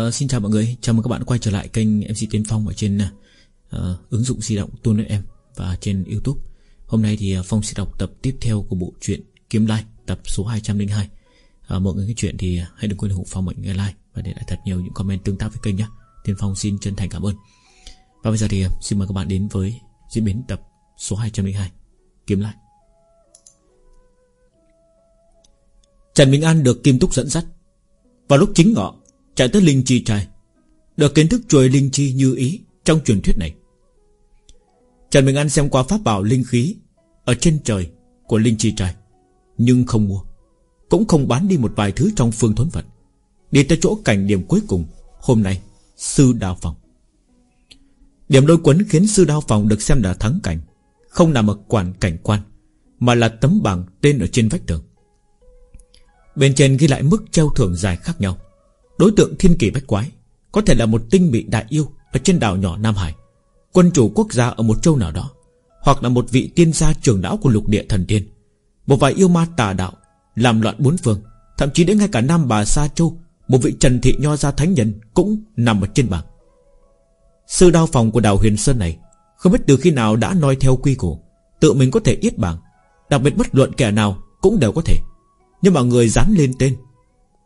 Uh, xin chào mọi người, chào mừng các bạn quay trở lại kênh MC Tiến Phong ở trên uh, ứng dụng di động Tuôn Em và trên YouTube. Hôm nay thì Phong sẽ đọc tập tiếp theo của bộ truyện Kiếm Lai, tập số 202. Uh, mọi người cái chuyện thì hãy đừng quên ủng hộ Phong mọi người like và để lại thật nhiều những comment tương tác với kênh nhé. Tiến Phong xin chân thành cảm ơn. Và bây giờ thì xin mời các bạn đến với diễn biến tập số 202 Kiếm Lai. Trần Minh An được Kim Túc dẫn dắt Vào lúc chính ngọ Chạy tới Linh Chi trai. Được kiến thức chuỗi Linh Chi như ý Trong truyền thuyết này. Trần Minh An xem qua pháp bảo linh khí Ở trên trời của Linh Chi trai, Nhưng không mua. Cũng không bán đi một vài thứ trong phương thốn vật Đi tới chỗ cảnh điểm cuối cùng, Hôm nay, Sư Đao Phòng. Điểm đôi quấn khiến Sư Đao Phòng được xem là thắng cảnh, Không nằm ở quản cảnh quan, Mà là tấm bảng tên ở trên vách tường. Bên trên ghi lại mức treo thưởng dài khác nhau. Đối tượng thiên kỳ bách quái, Có thể là một tinh bị đại yêu Ở trên đảo nhỏ Nam Hải, Quân chủ quốc gia ở một châu nào đó, Hoặc là một vị tiên gia trưởng lão của lục địa thần tiên. Một vài yêu ma tà đạo, Làm loạn bốn phương, Thậm chí đến ngay cả Nam Bà Sa Châu, Một vị trần thị nho gia thánh nhân Cũng nằm ở trên bảng. Sư đao phòng của đảo Huyền Sơn này, Không biết từ khi nào đã noi theo quy củ, Tự mình có thể yết bảng, Đặc biệt bất luận kẻ nào cũng đều có thể. Nhưng mà người dán lên tên,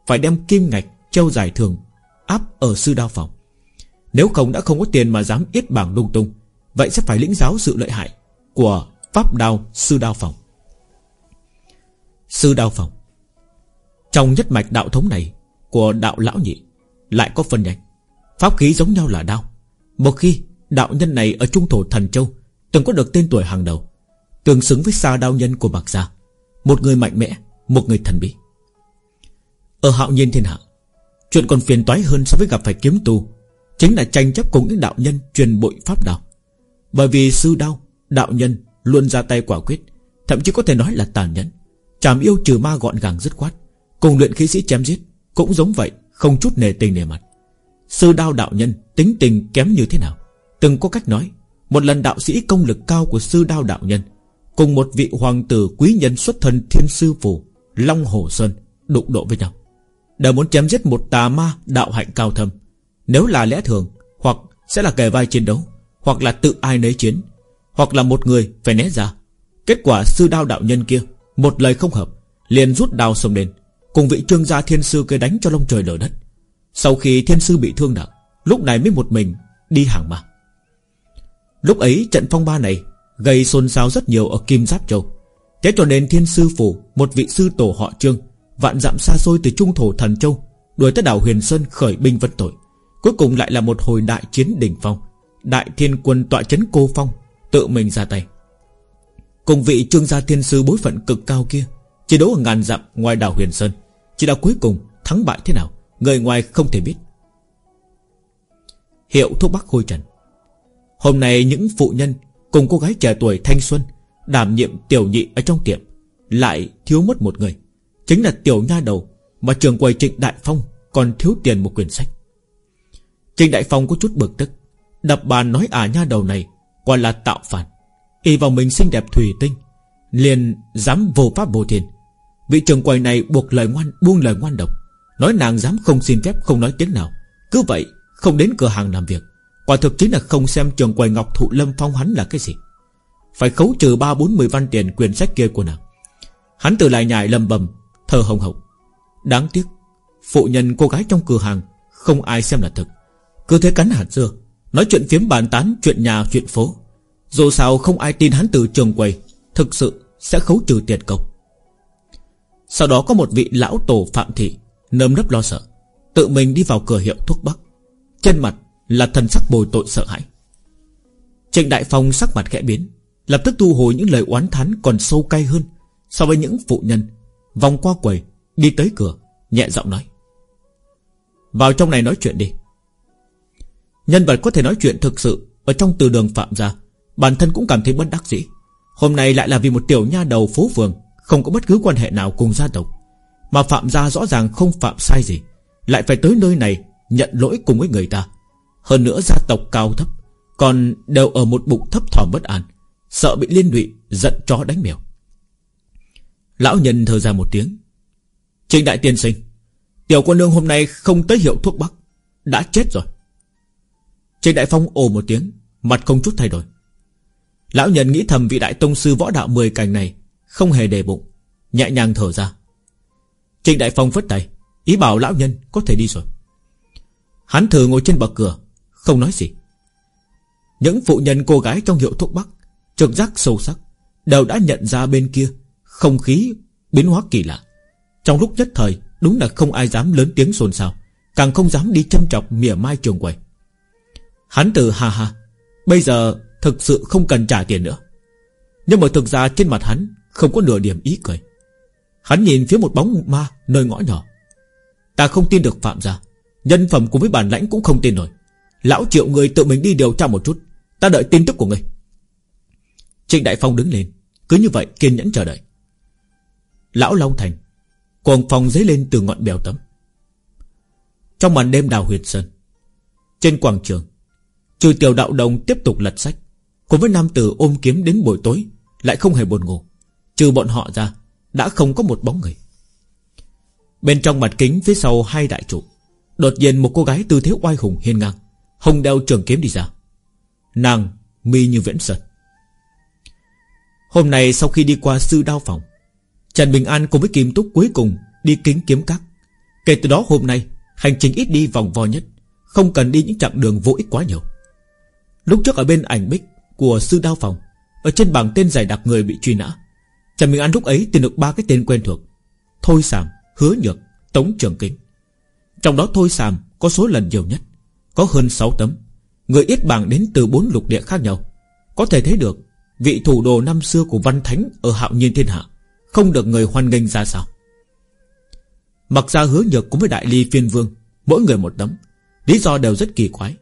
Phải đem kim ngạch Châu giải thường, Áp ở sư đao phòng. Nếu không đã không có tiền mà dám yết bảng lung tung, Vậy sẽ phải lĩnh giáo sự lợi hại Của pháp đao sư đao phòng. Sư đao phòng. Trong nhất mạch đạo thống này Của đạo lão nhị Lại có phân nhánh. Pháp khí giống nhau là đao. Một khi đạo nhân này ở trung thổ thần châu, Từng có được tên tuổi hàng đầu, Tương xứng với xa đao nhân của bạc gia, Một người mạnh mẽ, Một người thần bí. Ở hạo nhiên thiên hạ Chuyện còn phiền toái hơn so với gặp phải kiếm tu Chính là tranh chấp cùng những đạo nhân Truyền bội pháp đạo Bởi vì sư đao, đạo nhân Luôn ra tay quả quyết Thậm chí có thể nói là tàn nhẫn. Chàm yêu trừ ma gọn gàng dứt khoát Cùng luyện khí sĩ chém giết Cũng giống vậy không chút nề tình nề mặt. Sư đao đạo nhân tính tình kém như thế nào? Từng có cách nói Một lần đạo sĩ công lực cao của sư đao đạo nhân Cùng một vị hoàng tử quý nhân xuất thân thiên sư phủ Long Hồ Sơn Đụng độ với nhau. Đều muốn chém giết một tà ma đạo hạnh cao thâm. Nếu là lẽ thường, Hoặc sẽ là kề vai chiến đấu, Hoặc là tự ai nấy chiến, Hoặc là một người phải né ra. Kết quả sư đao đạo nhân kia, Một lời không hợp, Liền rút đao xông lên, Cùng vị trương gia thiên sư kia đánh cho lông trời lở đất. Sau khi thiên sư bị thương nặng, Lúc này mới một mình đi hàng ma Lúc ấy trận phong ba này Gây xôn xao rất nhiều ở Kim Giáp Châu. Thế cho nên thiên sư phủ, Một vị sư tổ họ trương Vạn dặm xa xôi từ trung thổ thần châu, Đuổi tới đảo Huyền Sơn khởi binh vân tội. Cuối cùng lại là một hồi đại chiến đỉnh phong. Đại thiên quân tọa chấn cô phong, Tự mình ra tay. Cùng vị trương gia thiên sư bối phận cực cao kia, Chiến đấu ở ngàn dặm ngoài đảo Huyền Sơn, Chỉ đạo cuối cùng thắng bại thế nào, Người ngoài không thể biết. Hiệu thuốc bắc khôi trần. Hôm nay những phụ nhân Cùng cô gái trẻ tuổi thanh xuân Đảm nhiệm tiểu nhị ở trong tiệm Lại thiếu mất một người. Chính là tiểu nha đầu Mà trường quầy Trịnh Đại Phong Còn thiếu tiền một quyển sách. Trịnh Đại Phong có chút bực tức, Đập bàn nói à nha đầu này Quả là tạo phản, Y vào mình xinh đẹp thủy tinh, Liền dám vô pháp vô thiên. Vị trường quầy này buộc lời ngoan, buông lời ngoan độc, Nói nàng dám không xin phép, không nói tiếng nào. Cứ vậy, không đến cửa hàng làm việc, Quả thực chính là không xem trường quầy Ngọc Thụ Lâm Phong hắn là cái gì. Phải khấu trừ ba bốn mươi văn tiền quyền sách kia của nàng. Hắn từ lại nhại lầm bầm Thơ hồng hộc. Đáng tiếc, Phụ nhân cô gái trong cửa hàng Không ai xem là thực Cứ thế cắn hạt dưa, Nói chuyện phiếm bàn tán, chuyện nhà, chuyện phố. Dù sao không ai tin hắn từ trường quầy, Thực sự sẽ khấu trừ tiền công Sau đó có một vị lão tổ phạm thị Nơm nấp lo sợ, Tự mình đi vào cửa hiệu thuốc bắc. Trên mặt là thần sắc bồi tội sợ hãi. Trịnh Đại Phong sắc mặt khẽ biến, Lập tức thu hồi những lời oán thán còn sâu cay hơn So với những phụ nhân Vòng qua quầy, Đi tới cửa, Nhẹ giọng nói. Vào trong này nói chuyện đi. Nhân vật có thể nói chuyện thực sự Ở trong từ đường phạm gia, Bản thân cũng cảm thấy bất đắc dĩ. Hôm nay lại là vì một tiểu nha đầu phố phường, Không có bất cứ quan hệ nào cùng gia tộc. Mà phạm gia rõ ràng không phạm sai gì, Lại phải tới nơi này Nhận lỗi cùng với người ta. Hơn nữa gia tộc cao thấp, Còn đều ở một bụng thấp thỏm bất an, Sợ bị liên lụy, Giận chó đánh mèo. Lão nhân thở ra một tiếng. Trịnh đại tiên sinh, Tiểu quân nương hôm nay không tới hiệu thuốc bắc, Đã chết rồi. Trịnh Đại Phong ồ một tiếng, Mặt không chút thay đổi. Lão nhân nghĩ thầm vị đại tông sư võ đạo 10 cảnh này Không hề đề bụng, Nhẹ nhàng thở ra. Trịnh Đại Phong phất tay, Ý bảo lão nhân có thể đi rồi. Hắn thử ngồi trên bậc cửa, Không nói gì. Những phụ nhân cô gái trong hiệu thuốc bắc, Trực giác sâu sắc, Đều đã nhận ra bên kia không khí biến hóa kỳ lạ. Trong lúc nhất thời, Đúng là không ai dám lớn tiếng xôn xao, Càng không dám đi châm chọc mỉa mai trường quầy. Hắn từ ha ha, Bây giờ thực sự không cần trả tiền nữa. Nhưng mà thực ra trên mặt hắn Không có nửa điểm ý cười. Hắn nhìn phía một bóng ma nơi ngõ nhỏ. Ta không tin được Phạm gia, Nhân phẩm cùng với bản lãnh cũng không tin nổi. Lão triệu người tự mình đi điều tra một chút, Ta đợi tin tức của người Trịnh Đại Phong đứng lên, Cứ như vậy kiên nhẫn chờ đợi. Lão Long Thành, Cuồng phòng dấy lên từ ngọn bèo tấm. Trong màn đêm đào huyệt sơn, Trên quảng trường, Trừ tiểu đạo đồng tiếp tục lật sách, Cùng với nam tử ôm kiếm đến buổi tối, Lại không hề buồn ngủ, Trừ bọn họ ra, Đã không có một bóng người. Bên trong mặt kính phía sau hai đại trụ, Đột nhiên một cô gái tư thế oai hùng hiên ngang, Hồng đeo trường kiếm đi ra. Nàng mi như viễn sơn. Hôm nay sau khi đi qua sư đao phòng Trần Bình An cùng với Kim Túc cuối cùng Đi kính kiếm các. Kể từ đó hôm nay Hành trình ít đi vòng vo nhất Không cần đi những chặng đường vô ích quá nhiều. Lúc trước ở bên ảnh bích Của sư đao phòng Ở trên bảng tên giải đặc người bị truy nã Trần Bình An lúc ấy tìm được ba cái tên quen thuộc Thôi Sàm, Hứa Nhược, Tống Trường Kính Trong đó Thôi Sàm có số lần nhiều nhất Có hơn 6 tấm Người ít bảng đến từ bốn lục địa khác nhau. Có thể thấy được Vị thủ đồ năm xưa của Văn Thánh Ở hạo nhiên thiên hạ. Không được người hoan nghênh ra sao? Mặc ra hứa nhược cũng với đại ly phiên vương, Mỗi người một tấm. Lý do đều rất kỳ quái.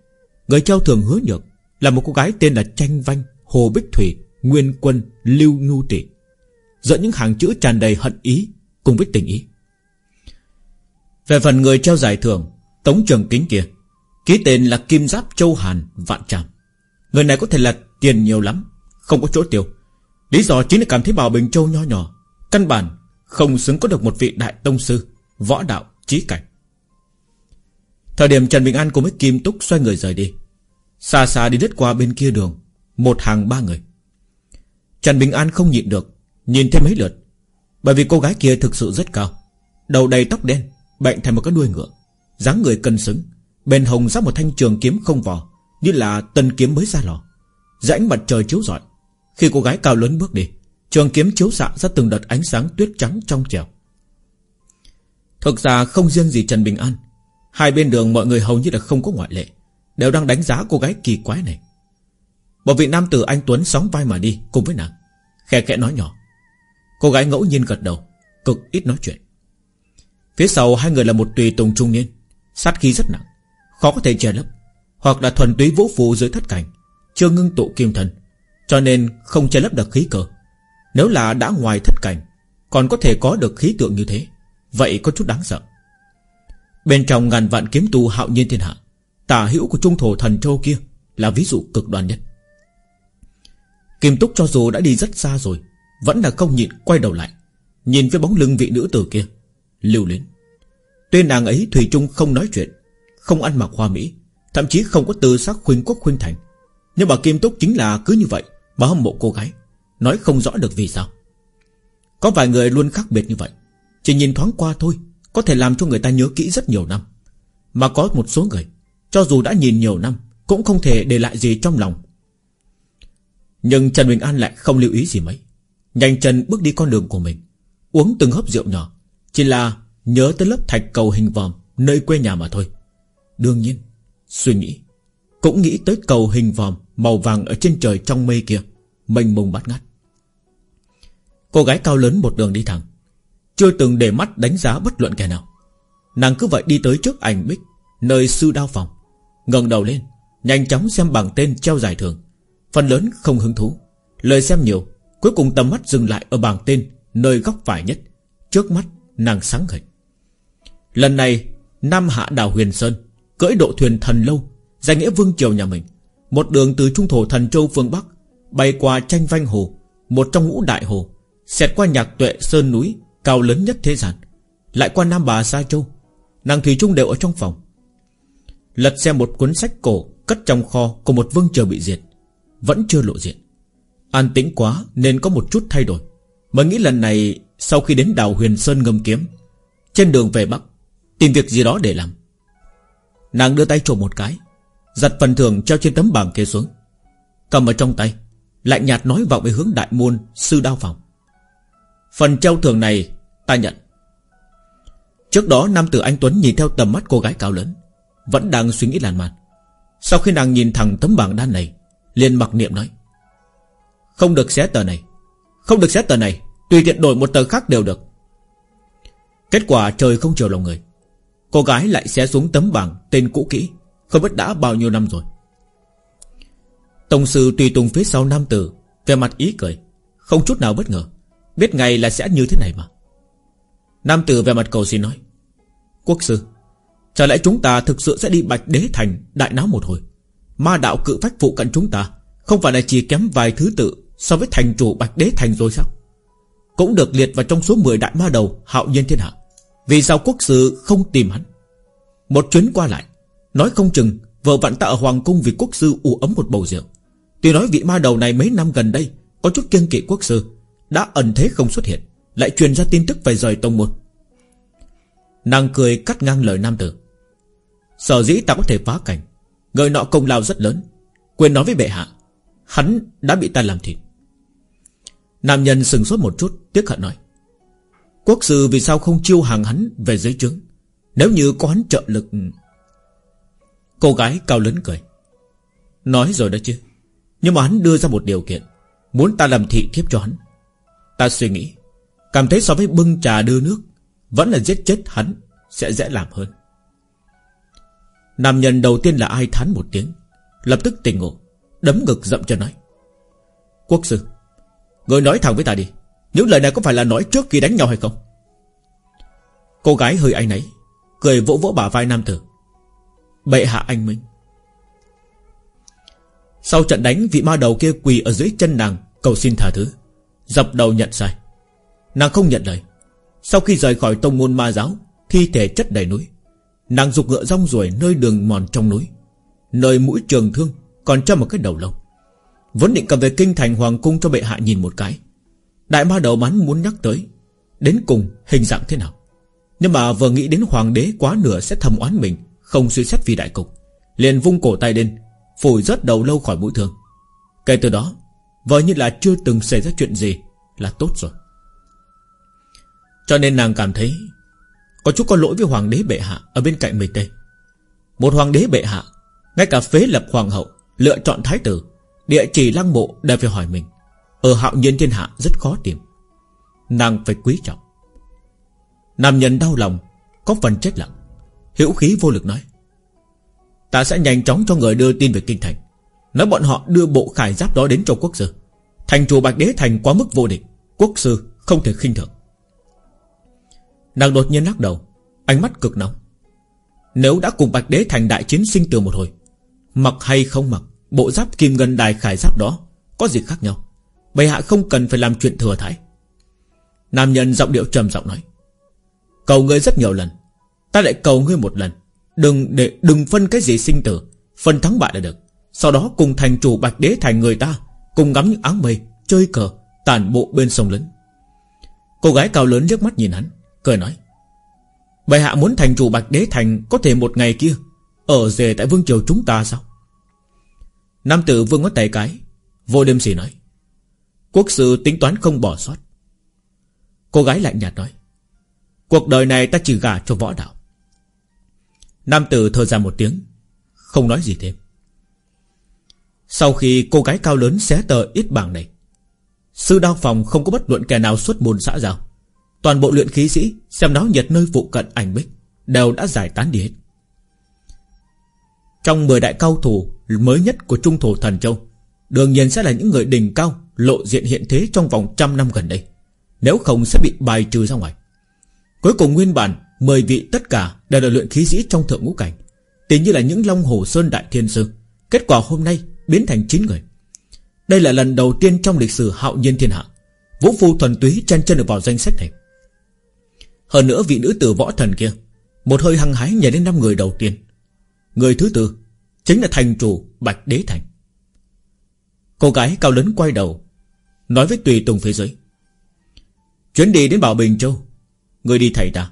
Người treo thường hứa nhược Là một cô gái tên là Tranh Vanh, Hồ Bích Thủy, Nguyên Quân, Lưu Nhu Tỷ Dẫn những hàng chữ tràn đầy hận ý Cùng với tình ý. Về phần người treo giải thưởng, Tống Trường Kính kia, Ký tên là Kim Giáp Châu Hàn, Vạn Tràm. Người này có thể là tiền nhiều lắm, Không có chỗ tiêu. Lý do chính là cảm thấy Bảo Bình Châu nho nhỏ Căn bản không xứng có được một vị đại tông sư, Võ đạo, trí cảnh. Thời điểm Trần Bình An cùng với Kim Túc xoay người rời đi, Xa xa đi lướt qua bên kia đường, Một hàng ba người. Trần Bình An không nhịn được, Nhìn thêm mấy lượt, Bởi vì cô gái kia thực sự rất cao, Đầu đầy tóc đen, Bệnh thành một cái đuôi ngựa, dáng người cân xứng, Bên hồng giáp một thanh trường kiếm không vỏ Như là tân kiếm mới ra lò rãnh mặt trời chiếu rọi. Khi cô gái cao lớn bước đi Trường kiếm chiếu xạ ra từng đợt ánh sáng tuyết trắng trong trèo Thực ra không riêng gì Trần Bình An, Hai bên đường mọi người hầu như là không có ngoại lệ, Đều đang đánh giá cô gái kỳ quái này. Một vị nam tử anh Tuấn sóng vai mà đi Cùng với nàng, Khe khẽ nói nhỏ. Cô gái ngẫu nhiên gật đầu, Cực ít nói chuyện. Phía sau hai người là một tùy tùng trung niên, Sát khí rất nặng, Khó có thể che lấp, Hoặc là thuần túy vũ phù dưới thất cảnh, Chưa ngưng tụ kim thần Cho nên không che lấp được khí cờ nếu là đã ngoài thất cảnh, Còn có thể có được khí tượng như thế, Vậy có chút đáng sợ. Bên trong ngàn vạn kiếm tu hạo nhiên thiên hạ Tả hữu của trung thổ thần châu kia Là ví dụ cực đoan nhất. Kim Túc cho dù đã đi rất xa rồi, Vẫn là không nhịn quay đầu lại, Nhìn với bóng lưng vị nữ tử kia, Lưu luyến. Tuy nàng ấy Thủy chung không nói chuyện, Không ăn mặc hoa mỹ, Thậm chí không có tư sắc khuyên quốc khuyên thành, Nhưng mà Kim Túc chính là cứ như vậy Mà hâm mộ cô gái. Nói không rõ được vì sao. Có vài người luôn khác biệt như vậy. Chỉ nhìn thoáng qua thôi, Có thể làm cho người ta nhớ kỹ rất nhiều năm. Mà có một số người, Cho dù đã nhìn nhiều năm, Cũng không thể để lại gì trong lòng. Nhưng Trần Bình An lại không lưu ý gì mấy. Nhanh chân bước đi con đường của mình, Uống từng hớp rượu nhỏ, Chỉ là nhớ tới lớp thạch cầu hình vòm, Nơi quê nhà mà thôi. Đương nhiên, Suy nghĩ, Cũng nghĩ tới cầu hình vòm Màu vàng ở trên trời trong mây kia. Mênh mông bát ngát. Cô gái cao lớn một đường đi thẳng, Chưa từng để mắt đánh giá bất luận kẻ nào. Nàng cứ vậy đi tới trước ảnh bích, Nơi sư đao phòng, ngẩng đầu lên, Nhanh chóng xem bảng tên treo giải thưởng. Phần lớn không hứng thú, Lời xem nhiều, Cuối cùng tầm mắt dừng lại ở bảng tên Nơi góc phải nhất, Trước mắt nàng sáng ngời. Lần này, Nam Hạ Đào Huyền Sơn Cưỡi độ thuyền thần lâu, Danh nghĩa vương triều nhà mình, Một đường từ trung thổ thần châu phương Bắc Bay qua tranh vanh hồ, Một trong ngũ đại hồ, Xẹt qua nhạc tuệ sơn núi Cao lớn nhất thế gian, Lại qua Nam Bà Sa Châu. Nàng Thủy Trung đều ở trong phòng. Lật xem một cuốn sách cổ Cất trong kho của một vương chờ bị diệt, Vẫn chưa lộ diện. An tĩnh quá nên có một chút thay đổi Mới nghĩ lần này Sau khi đến đảo Huyền Sơn ngâm kiếm, Trên đường về Bắc, Tìm việc gì đó để làm. Nàng đưa tay trộm một cái Giật phần thưởng treo trên tấm bảng kia xuống, Cầm ở trong tay Lạnh nhạt nói vào về hướng đại môn, Sư đao phòng Phần treo thưởng này, ta nhận. Trước đó, nam tử anh Tuấn nhìn theo tầm mắt cô gái cao lớn, Vẫn đang suy nghĩ làn man Sau khi nàng nhìn thẳng tấm bảng đan này, liền mặc niệm nói, Không được xé tờ này, Không được xé tờ này, Tùy tiện đổi một tờ khác đều được. Kết quả trời không chiều lòng người. Cô gái lại xé xuống tấm bảng Tên cũ kỹ, Không biết đã bao nhiêu năm rồi. Tổng sư tùy tùng phía sau nam tử Về mặt ý cười, Không chút nào bất ngờ, Biết ngày là sẽ như thế này mà. Nam tử về mặt cầu xin nói, Quốc sư, Chả lẽ chúng ta thực sự sẽ đi Bạch Đế Thành Đại náo một hồi? Ma đạo cự phách phụ cận chúng ta Không phải là chỉ kém vài thứ tự So với thành chủ Bạch Đế Thành rồi sao? Cũng được liệt vào trong số 10 đại ma đầu Hạo nhiên thiên hạ, Vì sao quốc sư không tìm hắn? Một chuyến qua lại, Nói không chừng Vợ vặn ta ở Hoàng Cung vì quốc sư u ấm một bầu rượu. Tuy nói vị ma đầu này mấy năm gần đây Có chút kiêng kỵ quốc sư, Đã ẩn thế không xuất hiện, Lại truyền ra tin tức phải rời tông môn. Nàng cười cắt ngang lời nam tử. Sở dĩ ta có thể phá cảnh Người nọ công lao rất lớn. Quên nói với bệ hạ, Hắn đã bị ta làm thịt. Nam nhân sừng sốt một chút, Tiếc hận nói. Quốc sư vì sao không chiêu hàng hắn về dưới trướng? Nếu như có hắn trợ lực. Cô gái cao lớn cười. Nói rồi đó chứ. Nhưng mà hắn đưa ra một điều kiện. Muốn ta làm thị thiếp cho hắn. Ta suy nghĩ, Cảm thấy so với bưng trà đưa nước, Vẫn là giết chết hắn Sẽ dễ làm hơn. Nam nhân đầu tiên là ai thán một tiếng, Lập tức tỉnh ngộ, Đấm ngực dậm chân nói. Quốc sư, Người nói thẳng với ta đi, Những lời này có phải là nói trước khi đánh nhau hay không? Cô gái hơi anh ấy Cười vỗ vỗ bả vai nam tử. Bệ hạ anh Minh sau trận đánh, vị ma đầu kia quỳ ở dưới chân nàng, Cầu xin tha thứ. Dập đầu nhận sai. Nàng không nhận lời. Sau khi rời khỏi tông môn ma giáo, Thi thể chất đầy núi. Nàng dục ngựa rong ruổi nơi đường mòn trong núi, Nơi mũi trường thương Còn cho một cái đầu lâu Vốn định cầm về kinh thành hoàng cung cho bệ hạ nhìn một cái. Đại ma đầu mắn muốn nhắc tới, Đến cùng hình dạng thế nào? Nhưng mà vừa nghĩ đến hoàng đế quá nửa sẽ thầm oán mình, Không suy xét vì đại cục, Liền vung cổ tay lên phổi rớt đầu lâu khỏi mũi thương. Kể từ đó, Vợ như là chưa từng xảy ra chuyện gì Là tốt rồi. Cho nên nàng cảm thấy có chút có lỗi với hoàng đế bệ hạ Ở bên cạnh mình đây. Một hoàng đế bệ hạ, Ngay cả phế lập hoàng hậu, Lựa chọn thái tử, Địa chỉ lăng mộ đều phải hỏi mình. Ở hạo nhiên thiên hạ rất khó tìm. Nàng phải quý trọng. Nam nhân đau lòng, Có phần chết lặng. Hữu khí vô lực nói Ta sẽ nhanh chóng cho người đưa tin về kinh thành. Nói bọn họ đưa bộ khải giáp đó đến cho quốc sư. Thành chùa Bạch Đế Thành quá mức vô địch. Quốc sư không thể khinh thường. Nàng đột nhiên lắc đầu. Ánh mắt cực nóng. Nếu đã cùng Bạch Đế thành đại chiến sinh từ một hồi, Mặc hay không mặc, Bộ giáp kim ngân đài khải giáp đó Có gì khác nhau? Bệ hạ không cần phải làm chuyện thừa thái. Nam nhân giọng điệu trầm giọng nói. Cầu ngươi rất nhiều lần, Ta lại cầu ngươi một lần. Đừng để, đừng phân cái gì sinh tử. Phân thắng bại là được. Sau đó cùng thành chủ Bạch Đế thành người ta, Cùng ngắm những áng mây, Chơi cờ, Tàn bộ bên sông lớn. Cô gái cao lớn liếc mắt nhìn hắn, Cười nói, Bệ hạ muốn thành chủ Bạch Đế Thành Có thể một ngày kia, Ở rể tại vương triều chúng ta sao? Nam tử vương có tay cái, Vô đêm gì nói, Quốc sư tính toán không bỏ sót. Cô gái lạnh nhạt nói, Cuộc đời này ta chỉ gả cho võ đạo. Nam tử thở ra một tiếng, Không nói gì thêm. Sau khi cô gái cao lớn xé tờ ít bảng này, Sư đao phòng không có bất luận kẻ nào xuất môn xã giao. Toàn bộ luyện khí sĩ Xem náo nhiệt nơi vụ cận ảnh bích Đều đã giải tán đi hết. Trong 10 đại cao thủ Mới nhất của trung thổ thần châu, Đương nhiên sẽ là những người đỉnh cao Lộ diện hiện thế trong vòng trăm năm gần đây, Nếu không sẽ bị bài trừ ra ngoài. Cuối cùng nguyên bản 10 vị tất cả đều là luyện khí sĩ trong thượng ngũ cảnh. Tính như là những Long Hồ Sơn Đại Thiên Sư. Kết quả hôm nay biến thành 9 người. Đây là lần đầu tiên trong lịch sử hạo nhiên thiên hạ. Vũ Phu thuần túy chen chân được vào danh sách này. Hơn nữa vị nữ tử võ thần kia, Một hơi hăng hái nhảy đến năm người đầu tiên. Người thứ tư Chính là thành chủ Bạch Đế Thành. Cô gái cao lớn quay đầu, Nói với Tùy Tùng phía dưới. Chuyến đi đến Bảo Bình Châu, Người đi thầy ta.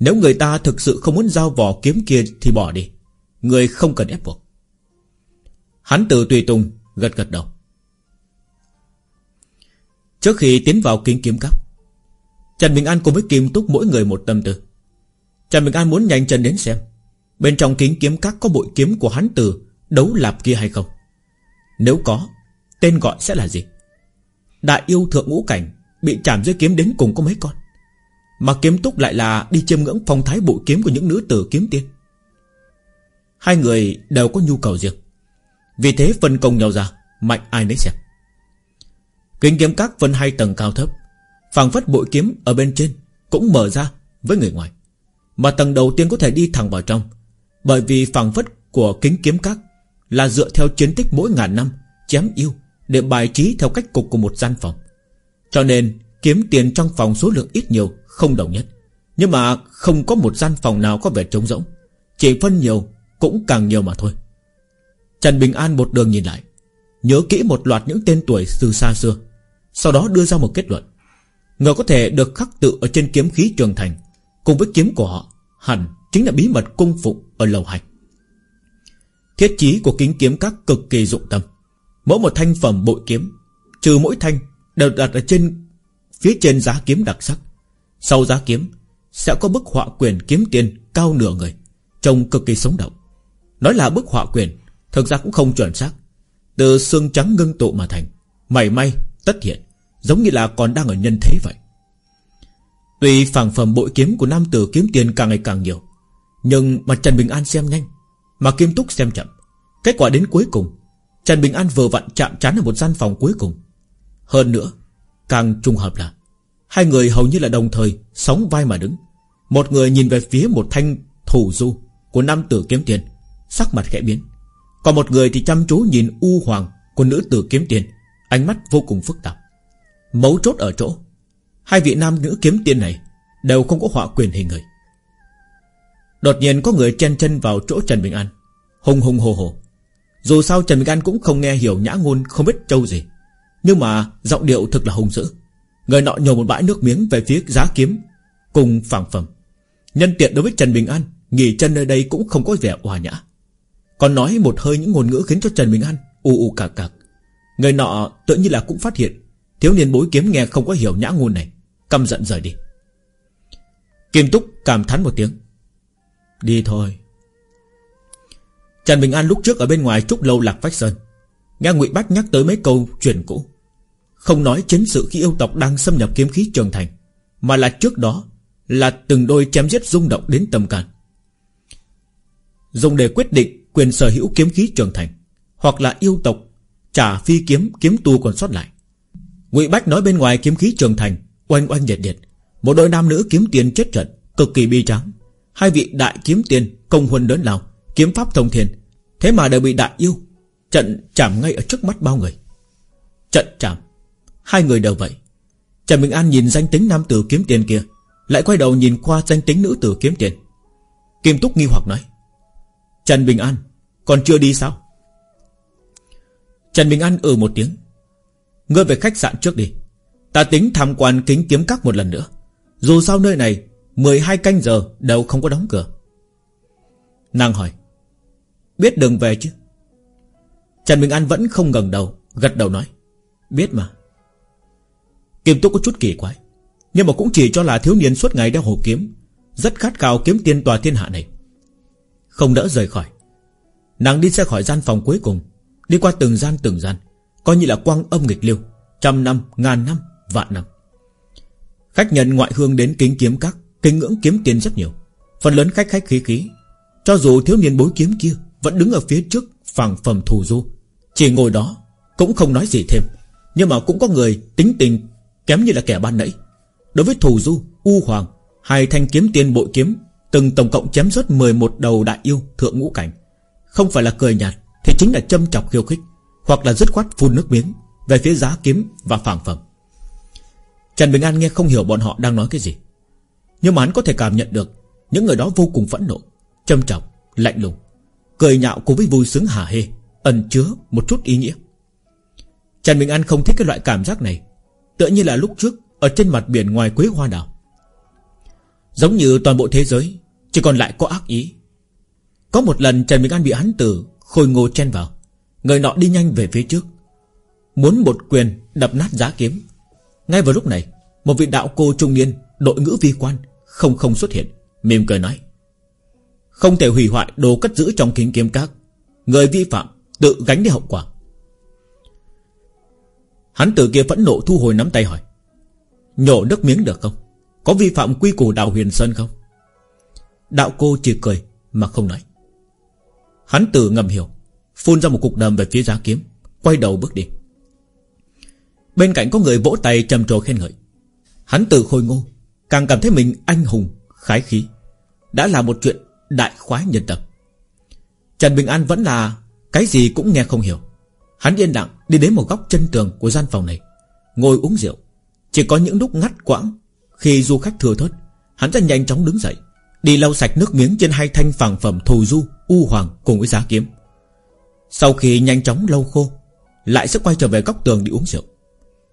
Nếu người ta thực sự không muốn giao vỏ kiếm kia Thì bỏ đi. Người không cần ép buộc. Hắn từ Tùy Tùng, gật gật đầu. Trước khi tiến vào kính kiếm cấp Trần Bình An cùng với Kim Túc mỗi người một tâm tư. Trần Bình An muốn nhanh chân đến xem Bên trong kính kiếm các có bội kiếm của hắn từ Đấu lạp kia hay không. Nếu có, Tên gọi sẽ là gì? Đại yêu thượng ngũ cảnh Bị chạm dưới kiếm đến cùng có mấy con? Mà kiếm túc lại là đi chiêm ngưỡng phong thái bộ kiếm của những nữ tử kiếm tiên. Hai người đều có nhu cầu riêng. Vì thế phân công nhau ra, Mạnh ai nấy xem. Kính kiếm các phân hai tầng cao thấp, phảng phất bội kiếm ở bên trên Cũng mở ra với người ngoài. Mà tầng đầu tiên có thể đi thẳng vào trong, Bởi vì phảng phất của kính kiếm các Là dựa theo chiến tích mỗi ngàn năm Chém yêu Để bài trí theo cách cục của một gian phòng. Cho nên kiếm tiền trong phòng số lượng ít nhiều, Không đồng nhất. Nhưng mà không có một gian phòng nào có vẻ trống rỗng. Chỉ phân nhiều, Cũng càng nhiều mà thôi. Trần Bình An một đường nhìn lại, Nhớ kỹ một loạt những tên tuổi từ xa xưa, Sau đó đưa ra một kết luận. Người có thể được khắc tự ở trên kiếm khí trường thành, Cùng với kiếm của họ, Hẳn chính là bí mật cung phụng ở lầu hạch Thiết chí của kính kiếm các cực kỳ dụng tâm. Mỗi một thanh phẩm bội kiếm, Trừ mỗi thanh đều đặt ở trên Phía trên giá kiếm đặc sắc. Sau giá kiếm, Sẽ có bức họa quyền kiếm tiền cao nửa người, Trông cực kỳ sống động. Nói là bức họa quyền, Thực ra cũng không chuẩn xác. Từ xương trắng ngưng tụ mà thành, Mảy may, tất hiện, Giống như là còn đang ở nhân thế vậy. Tuy phảng phẩm bội kiếm của nam tử kiếm tiền càng ngày càng nhiều, Nhưng mà Trần Bình An xem nhanh, Mà Kim Túc xem chậm. Kết quả đến cuối cùng, Trần Bình An vừa vặn chạm chán ở một gian phòng cuối cùng. Hơn nữa Càng trùng hợp là, Hai người hầu như là đồng thời Sóng vai mà đứng. Một người nhìn về phía một thanh thủ du Của nam tử kiếm tiền, Sắc mặt khẽ biến. Còn một người thì chăm chú nhìn U Hoàng Của nữ tử kiếm tiền, Ánh mắt vô cùng phức tạp. Mấu chốt ở chỗ, Hai vị nam nữ kiếm tiền này Đều không có họa quyền hình người. Đột nhiên có người chen chân vào chỗ Trần Bình An, Hùng hùng hồ hồ. Dù sao Trần Bình An cũng không nghe hiểu nhã ngôn, Không biết châu gì. Nhưng mà giọng điệu thực là hùng dữ. Người nọ nhổ một bãi nước miếng về phía giá kiếm, Cùng phẳng phẩm. Nhân tiện đối với Trần Bình An, Nghỉ chân nơi đây cũng không có vẻ hòa nhã. Còn nói một hơi những ngôn ngữ khiến cho Trần Bình An U u cạc cạc. Người nọ tự nhiên là cũng phát hiện, Thiếu niên bối kiếm nghe không có hiểu nhã ngôn này, Căm giận rời đi. Kim Túc cảm thán một tiếng. Đi thôi. Trần Bình An lúc trước ở bên ngoài trúc lâu lạc vách sơn. Nghe Ngụy Bách nhắc tới mấy câu chuyện cũ. Không nói chiến sự khi yêu tộc đang xâm nhập kiếm khí trường thành, Mà là trước đó Là từng đôi chém giết rung động đến tầm can. Dùng để quyết định quyền sở hữu kiếm khí trường thành Hoặc là yêu tộc Trả phi kiếm kiếm tu còn sót lại. Ngụy Bách nói bên ngoài kiếm khí trường thành Oanh oanh nhiệt nhiệt Một đôi nam nữ kiếm tiền chết trận, Cực kỳ bi tráng. Hai vị đại kiếm tiền công huân đớn lao, Kiếm pháp thông thiên, Thế mà đều bị đại yêu Trận chạm ngay ở trước mắt bao người. Trận chạm. Hai người đều vậy. Trần Bình An nhìn danh tính nam tử kiếm tiền kia, Lại quay đầu nhìn qua danh tính nữ tử kiếm tiền. Kim Túc nghi hoặc nói, Trần Bình An, Còn chưa đi sao? Trần Bình An ừ một tiếng, Ngươi về khách sạn trước đi. Ta tính tham quan kính kiếm các một lần nữa. Dù sao nơi này 12 canh giờ đều không có đóng cửa. Nàng hỏi, Biết đường về chứ? Trần Bình An vẫn không ngẩng đầu, Gật đầu nói, Biết mà. Kim Túc có chút kỳ quái. Nhưng mà cũng chỉ cho là thiếu niên suốt ngày đeo hồ kiếm Rất khát khao kiếm tiên tòa thiên hạ này. Không đỡ rời khỏi. Nàng đi ra khỏi gian phòng cuối cùng Đi qua từng gian từng gian Coi như là quang âm nghịch liêu Trăm năm, ngàn năm, vạn năm. Khách nhân ngoại hương đến kính kiếm các Kính ngưỡng kiếm tiền rất nhiều. Phần lớn khách khách khí khí Cho dù thiếu niên bối kiếm kia Vẫn đứng ở phía trước phẳng phẩm thù du. Chỉ ngồi đó Cũng không nói gì thêm. Nhưng mà cũng có người tính tình Kém như là kẻ ban nãy. Đối với thù du, u hoàng Hai thanh kiếm tiền bội kiếm Từng tổng cộng chém rớt 11 đầu đại yêu thượng ngũ cảnh. Không phải là cười nhạt Thì chính là châm chọc khiêu khích Hoặc là dứt khoát phun nước miếng Về phía giá kiếm và phản phẩm. Trần Bình An nghe không hiểu bọn họ đang nói cái gì Nhưng mà hắn có thể cảm nhận được Những người đó vô cùng phẫn nộ Châm trọng, lạnh lùng Cười nhạo cùng với vui sướng hả hê Ẩn chứa một chút ý nghĩa. Trần Bình An không thích cái loại cảm giác này Tựa như là lúc trước, Ở trên mặt biển ngoài quế hoa đảo Giống như toàn bộ thế giới, Chỉ còn lại có ác ý. Có một lần Trần Bình An bị hắn tử Khôi ngô chen vào, Người nọ đi nhanh về phía trước, Muốn một quyền đập nát giá kiếm. Ngay vào lúc này, Một vị đạo cô trung niên, Đội ngữ vi quan, Không không xuất hiện, Mỉm cười nói, Không thể hủy hoại đồ cất giữ trong kính kiếm các. Người vi phạm tự gánh đi hậu quả. Hắn từ kia phẫn nộ thu hồi nắm tay hỏi Nhổ nước miếng được không? Có vi phạm quy củ đạo huyền sơn không? Đạo cô chỉ cười Mà không nói. Hắn từ ngầm hiểu Phun ra một cục đầm về phía giá kiếm Quay đầu bước đi. Bên cạnh có người vỗ tay trầm trồ khen ngợi. Hắn từ khôi ngô Càng cảm thấy mình anh hùng, khái khí. Đã là một chuyện đại khoái nhân tâm. Trần Bình An vẫn là Cái gì cũng nghe không hiểu. Hắn yên lặng đi đến một góc chân tường của gian phòng này. Ngồi uống rượu. Chỉ có những lúc ngắt quãng, Khi du khách thừa thớt, Hắn sẽ nhanh chóng đứng dậy, Đi lau sạch nước miếng trên hai thanh phàng phẩm thù du, U hoàng cùng với giá kiếm. Sau khi nhanh chóng lau khô, Lại sẽ quay trở về góc tường đi uống rượu.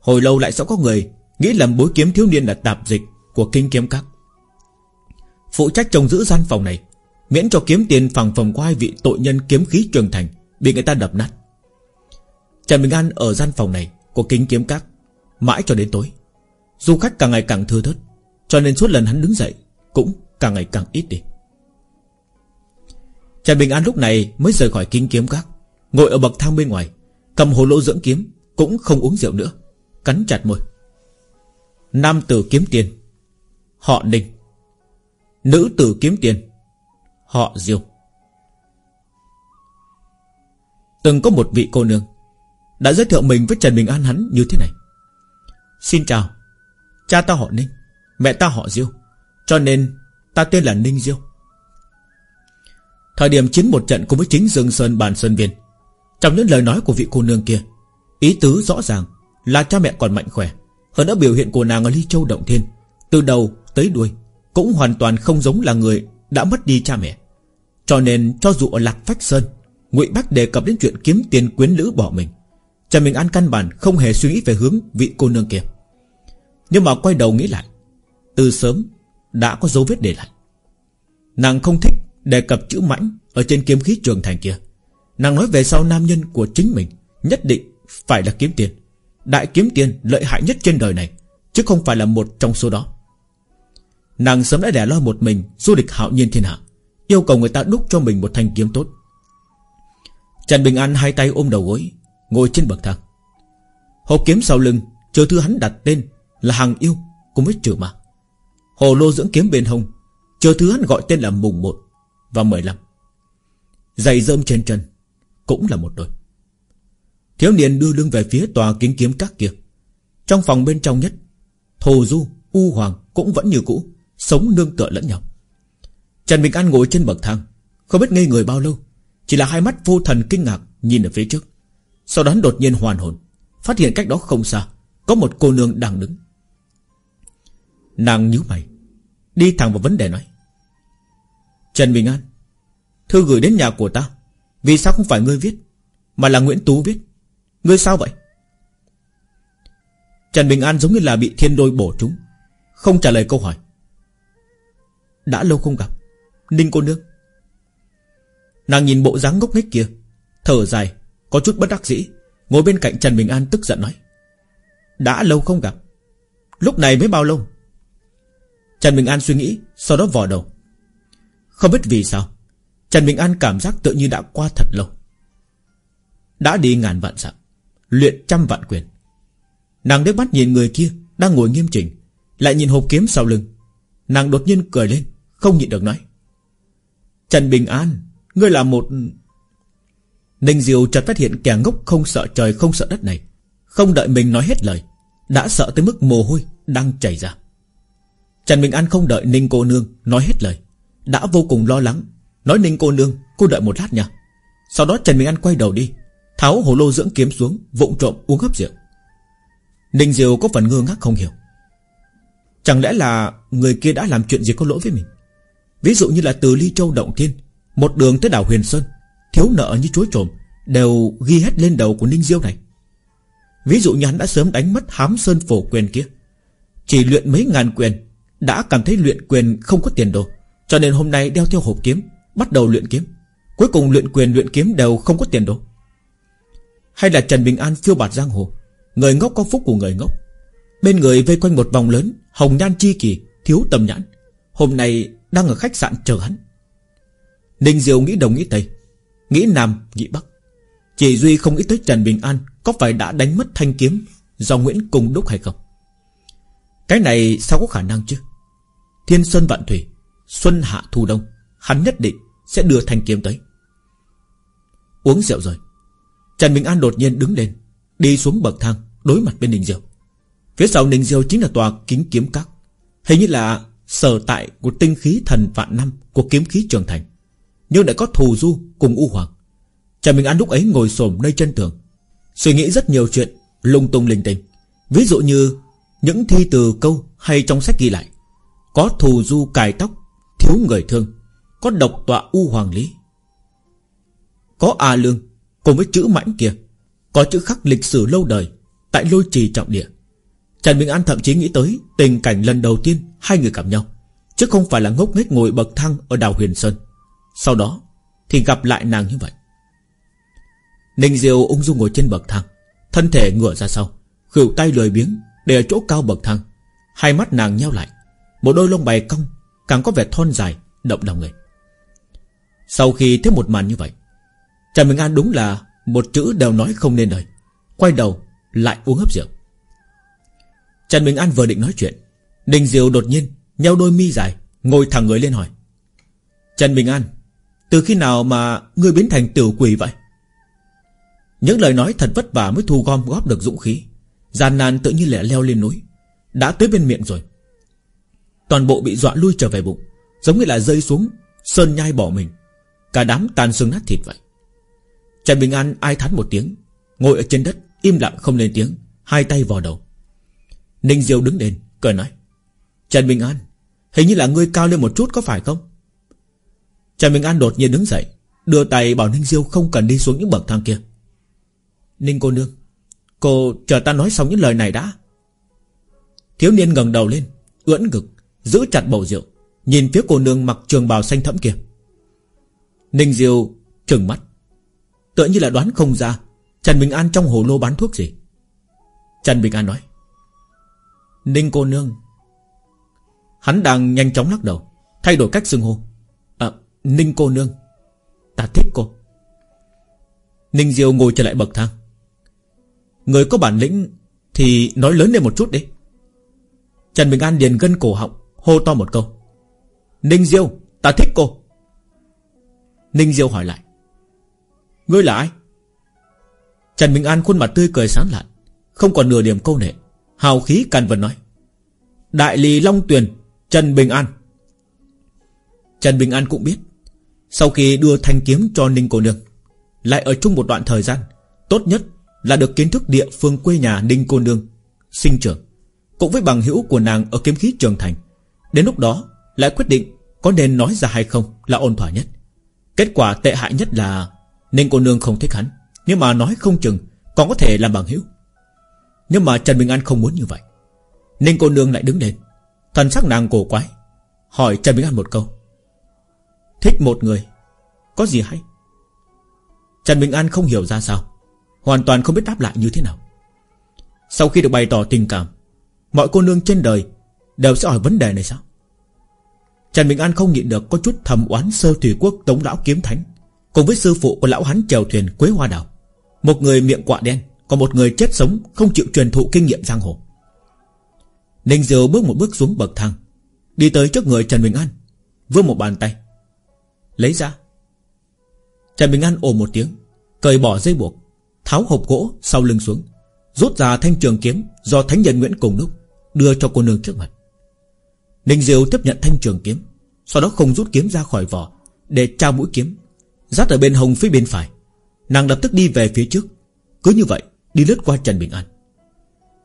Hồi lâu lại sẽ có người Nghĩ lầm bối kiếm thiếu niên là tạp dịch Của kinh kiếm các. Phụ trách trông giữ gian phòng này, Miễn cho kiếm tiền phàng phẩm của hai vị tội nhân kiếm khí trường thành Bị người ta đập nát. Trần Bình An ở gian phòng này Của kính kiếm các, Mãi cho đến tối. Du khách càng ngày càng thưa thớt, Cho nên suốt lần hắn đứng dậy Cũng càng ngày càng ít đi. Trần Bình An lúc này mới rời khỏi kính kiếm các, Ngồi ở bậc thang bên ngoài, Cầm hồ lỗ dưỡng kiếm, Cũng không uống rượu nữa, Cắn chặt môi. Nam tử kiếm tiền, Họ Ninh Nữ tử kiếm tiền, Họ Diêu. Từng có một vị cô nương đã giới thiệu mình với Trần Bình An hắn như thế này. Xin chào, Cha ta họ Ninh, Mẹ ta họ Diêu, Cho nên ta tên là Ninh Diêu. Thời điểm chiến một trận cùng với chính Dương Sơn bàn Sơn Viên, Trong những lời nói của vị cô nương kia, Ý tứ rõ ràng Là cha mẹ còn mạnh khỏe, Hơn nữa biểu hiện của nàng ở Ly Châu Động Thiên, Từ đầu tới đuôi Cũng hoàn toàn không giống là người đã mất đi cha mẹ. Cho nên cho dù ở Lạc Phách Sơn, Ngụy bắc đề cập đến chuyện kiếm tiền quyến lữ bỏ mình Trần Minh An căn bản không hề suy nghĩ về hướng vị cô nương kia. Nhưng mà quay đầu nghĩ lại, Từ sớm đã có dấu vết để lại. Nàng không thích đề cập chữ mãnh Ở trên kiếm khí trường thành kia. Nàng nói về sau nam nhân của chính mình Nhất định phải là kiếm tiền. Đại kiếm tiền lợi hại nhất trên đời này, Chứ không phải là một trong số đó. Nàng sớm đã đẻ lo một mình Du địch hạo nhiên thiên hạ, Yêu cầu người ta đúc cho mình một thanh kiếm tốt. Trần Bình An hai tay ôm đầu gối Ngồi trên bậc thang. Hộp kiếm sau lưng Chờ thư hắn đặt tên là Hằng Yêu Cùng với trừ ma. Hồ lô dưỡng kiếm bên hông Chờ thứ hắn gọi tên là mùng 1 Và 15 Giày rơm trên chân Cũng là một đôi. Thiếu niên đưa lưng về phía tòa kính kiếm các kia. Trong phòng bên trong nhất Thù Du, U Hoàng cũng vẫn như cũ Sống nương tựa lẫn nhau. Trần Bình An ngồi trên bậc thang Không biết ngây người bao lâu Chỉ là hai mắt vô thần kinh ngạc nhìn ở phía trước. Sau đó đột nhiên hoàn hồn, Phát hiện cách đó không xa, Có một cô nương đang đứng. Nàng nhíu mày, Đi thẳng vào vấn đề nói. Trần Bình An, Thư gửi đến nhà của ta, Vì sao không phải ngươi viết, Mà là Nguyễn Tú viết? Ngươi sao vậy? Trần Bình An giống như là bị thiên đôi bổ trúng Không trả lời câu hỏi. Đã lâu không gặp, Ninh cô nương. Nàng nhìn bộ dáng ngốc nghếch kia, Thở dài có chút bất đắc dĩ, Ngồi bên cạnh Trần Bình An tức giận nói, Đã lâu không gặp, Lúc này mới bao lâu? Trần Bình An suy nghĩ, Sau đó vò đầu. Không biết vì sao, Trần Bình An cảm giác tự như đã qua thật lâu. Đã đi ngàn vạn dặm, Luyện trăm vạn quyền. Nàng đứt mắt nhìn người kia Đang ngồi nghiêm chỉnh, Lại nhìn hộp kiếm sau lưng. Nàng đột nhiên cười lên, Không nhịn được nói, Trần Bình An, Ngươi là một Ninh Diều chợt phát hiện kẻ ngốc không sợ trời, không sợ đất này. Không đợi mình nói hết lời, Đã sợ tới mức mồ hôi đang chảy ra. Trần Bình An không đợi Ninh cô nương nói hết lời, Đã vô cùng lo lắng. Nói Ninh cô nương, cô đợi một lát nha. Sau đó Trần Bình An quay đầu đi, Tháo hồ lô dưỡng kiếm xuống, vụng trộm uống hấp rượu. Ninh Diều có phần ngơ ngác không hiểu. Chẳng lẽ là Người kia đã làm chuyện gì có lỗi với mình? Ví dụ như là từ Ly Châu Động Thiên, Một đường tới đảo Huyền Sơn Thiếu nợ như chuối trồm Đều ghi hết lên đầu của Ninh Diêu này. Ví dụ như hắn đã sớm đánh mất hám sơn phổ quyền kia. Chỉ luyện mấy ngàn quyền, Đã cảm thấy luyện quyền không có tiền đồ, Cho nên hôm nay đeo theo hộp kiếm, Bắt đầu luyện kiếm. Cuối cùng luyện quyền, luyện kiếm đều không có tiền đồ. Hay là Trần Bình An phiêu bạt giang hồ Người ngốc có phúc của người ngốc. Bên người vây quanh một vòng lớn, Hồng nhan chi kỳ, Thiếu tầm nhãn, Hôm nay đang ở khách sạn chờ hắn. Ninh Diệu nghĩ đồng nghĩ tây Nghĩ nam nghĩ bắc. Chỉ Duy không nghĩ tới Trần Bình An Có phải đã đánh mất thanh kiếm Do Nguyễn Cung đúc hay không? Cái này sao có khả năng chứ? Thiên Sơn Vạn Thủy, Xuân Hạ Thu Đông, Hắn nhất định sẽ đưa thanh kiếm tới. Uống rượu rồi. Trần Bình An đột nhiên đứng lên, Đi xuống bậc thang, Đối mặt bên Ninh Diêu. Phía sau Ninh Diêu chính là tòa kính kiếm các. Hình như là sở tại của tinh khí thần vạn năm Của kiếm khí trường thành. Nhưng lại có thù du cùng U Hoàng. Trần Bình An lúc ấy ngồi xổm nơi chân tường, Suy nghĩ rất nhiều chuyện, Lung tung linh tinh. Ví dụ như những thi từ câu hay trong sách ghi lại, Có thù du cài tóc, Thiếu người thương, Có độc tọa U Hoàng Lý, Có A Lương Cùng với chữ mãnh kia, Có chữ khắc lịch sử lâu đời Tại lôi trì trọng địa. Trần Bình An thậm chí nghĩ tới Tình cảnh lần đầu tiên hai người gặp nhau, Chứ không phải là ngốc nghếch ngồi bậc thang Ở đảo Huyền Sơn. Sau đó thì gặp lại nàng như vậy. Ninh Diêu ung dung ngồi trên bậc thang, Thân thể ngửa ra sau Khửu tay lười biếng Để ở chỗ cao bậc thang. Hai mắt nàng nheo lại, Một đôi lông bày cong, Càng có vẻ thon dài Động lòng người. Sau khi thấy một màn như vậy, Trần Bình An đúng là Một chữ đều nói không nên lời, Quay đầu lại uống hấp rượu. Trần Bình An vừa định nói chuyện, Ninh Diều đột nhiên Nheo đôi mi dài, Ngồi thẳng người lên hỏi, Trần Bình An từ khi nào mà ngươi biến thành tiểu quỷ vậy? Những lời nói thật vất vả mới thu gom góp được dũng khí. Gian nan tự nhiên lẻ leo lên núi. Đã tới bên miệng rồi. Toàn bộ bị dọa lui trở về bụng. Giống như là rơi xuống Sơn nhai bỏ mình. Cả đám tan xương nát thịt vậy. Trần Bình An ai thán một tiếng, Ngồi ở trên đất, Im lặng không lên tiếng, Hai tay vào đầu. Ninh Diêu đứng lên, Cười nói, Trần Bình An, Hình như là ngươi cao lên một chút có phải không? Trần Bình An đột nhiên đứng dậy, Đưa tay bảo Ninh Diêu không cần đi xuống những bậc thang kia. Ninh cô nương, Cô chờ ta nói xong những lời này đã. Thiếu niên ngẩng đầu lên, Ưỡn ngực, Giữ chặt bầu rượu, Nhìn phía cô nương mặc trường bào xanh thẫm kia. Ninh Diêu trừng mắt, Tựa như là đoán không ra Trần Bình An trong hồ lô bán thuốc gì. Trần Bình An nói, Ninh cô nương. Hắn đang nhanh chóng lắc đầu, Thay đổi cách xưng hô. Ninh cô nương. Ta thích cô. Ninh Diêu ngồi trở lại bậc thang. Người có bản lĩnh Thì nói lớn lên một chút đi. Trần Bình An điền gân cổ họng, Hô to một câu. Ninh Diêu, ta thích cô. Ninh Diêu hỏi lại. Ngươi là ai? Trần Bình An khuôn mặt tươi cười sáng lạn, Không còn nửa điểm câu nệ, Hào khí càn vần nói. Đại lý Long Tuyền, Trần Bình An. Trần Bình An cũng biết sau khi đưa thanh kiếm cho Ninh Cô Nương, Lại ở chung một đoạn thời gian, Tốt nhất là được kiến thức địa phương quê nhà Ninh Cô Nương Sinh trưởng Cũng với bằng hữu của nàng ở kiếm khí trường thành. Đến lúc đó, lại quyết định Có nên nói ra hay không là ôn thỏa nhất. Kết quả tệ hại nhất là Ninh Cô Nương không thích hắn, Nhưng mà nói không chừng Còn có thể làm bằng hữu. Nhưng mà Trần Bình An không muốn như vậy. Ninh cô nương lại đứng lên, Thần sắc nàng cổ quái, Hỏi Trần Bình An một câu. Thích một người, Có gì hay? Trần Bình An không hiểu ra sao, Hoàn toàn không biết đáp lại như thế nào. Sau khi được bày tỏ tình cảm, Mọi cô nương trên đời Đều sẽ hỏi vấn đề này sao? Trần Bình An không nhịn được Có chút thầm oán sơ thủy quốc tống lão kiếm thánh Cùng với sư phụ của lão hắn chèo thuyền Quế Hoa Đảo Một người miệng quạ đen, Còn một người chết sống Không chịu truyền thụ kinh nghiệm giang hồ. Ninh diều bước một bước xuống bậc thang, Đi tới trước người Trần Bình An, Vươn một bàn tay Lấy ra. Trần Bình An ồ một tiếng, Cởi bỏ dây buộc, Tháo hộp gỗ sau lưng xuống, Rút ra thanh trường kiếm Do Thánh nhân Nguyễn cùng lúc Đưa cho cô nương trước mặt. Ninh Diệu tiếp nhận thanh trường kiếm, Sau đó không rút kiếm ra khỏi vỏ Để trao mũi kiếm Rát ở bên hồng phía bên phải. Nàng lập tức đi về phía trước, Cứ như vậy đi lướt qua Trần Bình An.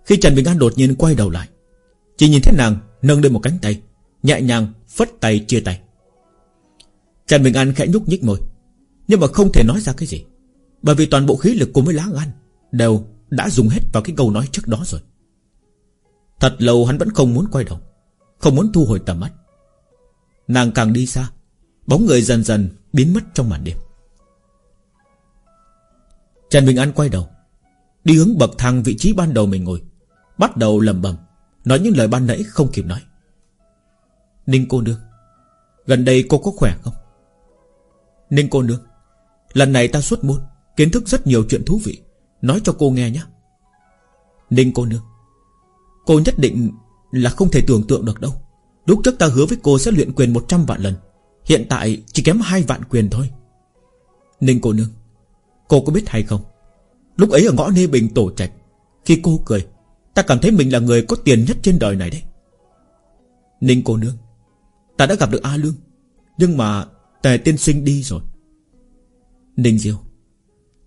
Khi Trần Bình An đột nhiên quay đầu lại, chỉ nhìn thấy nàng nâng lên một cánh tay, Nhẹ nhàng phất tay chia tay. Trần Bình An khẽ nhúc nhích môi. Nhưng mà không thể nói ra cái gì, Bởi vì toàn bộ khí lực cùng với lá gan Đều đã dùng hết vào cái câu nói trước đó rồi. Thật lâu hắn vẫn không muốn quay đầu, Không muốn thu hồi tầm mắt. Nàng càng đi xa, Bóng người dần dần biến mất trong màn đêm. Trần Bình An quay đầu, Đi hướng bậc thang vị trí ban đầu mình ngồi, Bắt đầu lầm bầm Nói những lời ban nãy không kịp nói. Ninh cô nương, Gần đây cô có khỏe không? Ninh cô nương, Lần này ta xuất môn, Kiến thức rất nhiều chuyện thú vị. Nói cho cô nghe nhé. Ninh cô nương, Cô nhất định là không thể tưởng tượng được đâu. Lúc trước ta hứa với cô sẽ luyện quyền 100 vạn lần, Hiện tại chỉ kém hai vạn quyền thôi. Ninh cô nương, Cô có biết hay không? Lúc ấy ở ngõ Nê Bình tổ trạch, Khi cô cười, Ta cảm thấy mình là người có tiền nhất trên đời này đấy. Ninh cô nương, Ta đã gặp được A Lương, Nhưng mà Tề tiên sinh đi rồi. Ninh Diêu,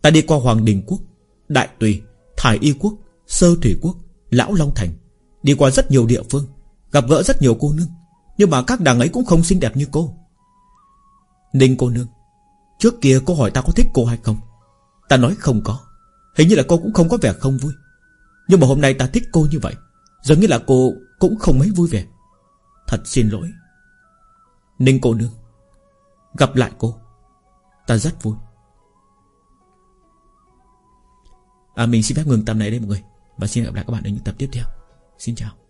Ta đi qua Hoàng Đình Quốc, Đại Tùy, Thải Y Quốc, Sơ Thủy Quốc, Lão Long Thành. Đi qua rất nhiều địa phương, Gặp gỡ rất nhiều cô nương, Nhưng mà các đàng ấy cũng không xinh đẹp như cô. Ninh cô nương, Trước kia cô hỏi ta có thích cô hay không? Ta nói không có. Hình như là cô cũng không có vẻ không vui. Nhưng mà hôm nay ta thích cô như vậy, Giống như là cô cũng không mấy vui vẻ. Thật xin lỗi. Ninh cô nương Gặp lại cô. Ta rất vui. À, Mình xin phép ngừng tập này đây mọi người. Và xin gặp lại các bạn ở những tập tiếp theo. Xin chào.